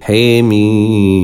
حميم